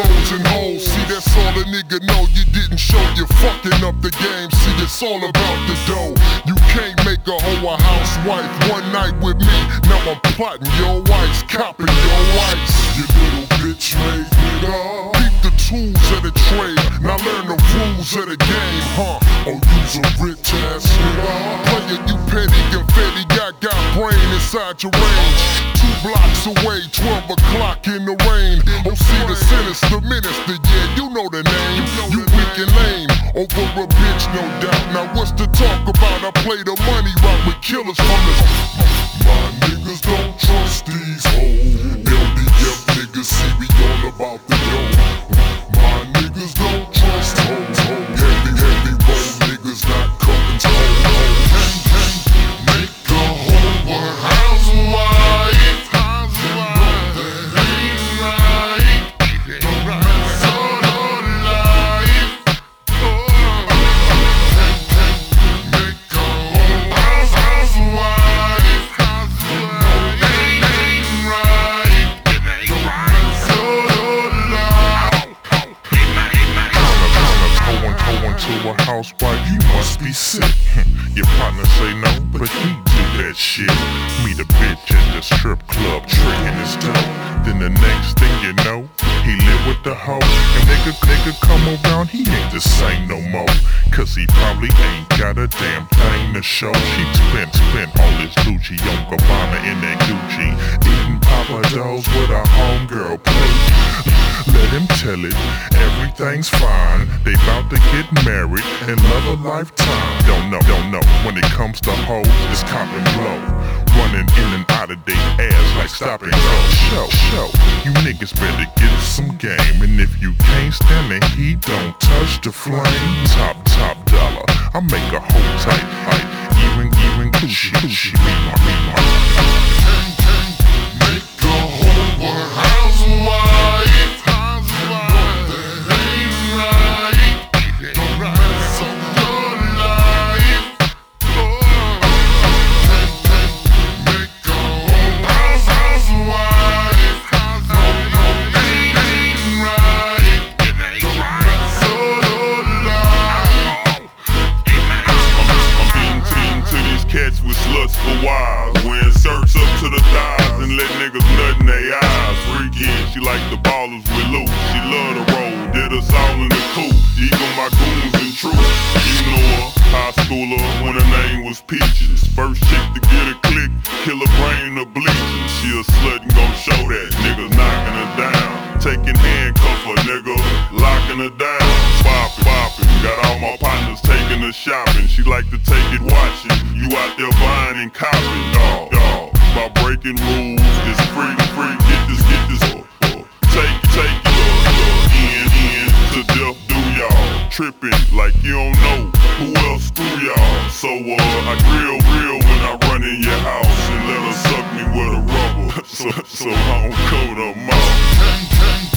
and. See, that's all a nigga know. You didn't show you fucking up the game. See, it's all about the dough. You can't make a hoe a housewife. One night with me, now I'm plotting your wife's copping your wife. You little bitch made up. Pick the tools of the trade. Now learn the rules of the game, huh? Oh, or use a rich ass. Player, you petty and fetty. got got brain inside your range. Two blocks away, 12 o'clock in the rain. Sinister minister, yeah, you know the name. You weak and lame, over a bitch, no doubt. Now what's the talk about? I play the money rock with killers from the. My a housewife, you must be sick. Your partner say no, but he do that shit. Meet a bitch at the strip club, tricking his dough. Then the next thing you know, he live with the hoe. And nigga, nigga come around, he ain't the same no more. Cause he probably ain't got a damn thing to show. She spent, spent all his Gucci on Gabbana in that Gucci. Eating Papa Do's with a homegirl plate. Tell it, everything's fine. They bout to get married and love a lifetime. Don't know, don't know. When it comes to hoes, it's and blow. Running in and out of their ass like stop and go. Show, show. You niggas better get some game. And if you can't stand the heat, don't touch the flame. Top, top dollar. I make a whole tight, tight. Even, even cushy, cushy. Freaky, she like the ballers with loot. She love to roll, did us all in the coop. Even my goons and troops. You know her, high schooler when her name was Peaches. First chick to get a click, kill her brain to bleaching. She a slut and gon' show that. Niggas knocking her down. Taking handcuff her, nigga, locking her down. Bopping, bopping. Got all my partners taking her shopping. She like to take it watching. You out there buying and copping, So uh, I grill real when I run in your house and let her suck me with a rubber. so, so I don't more. Bang, bang,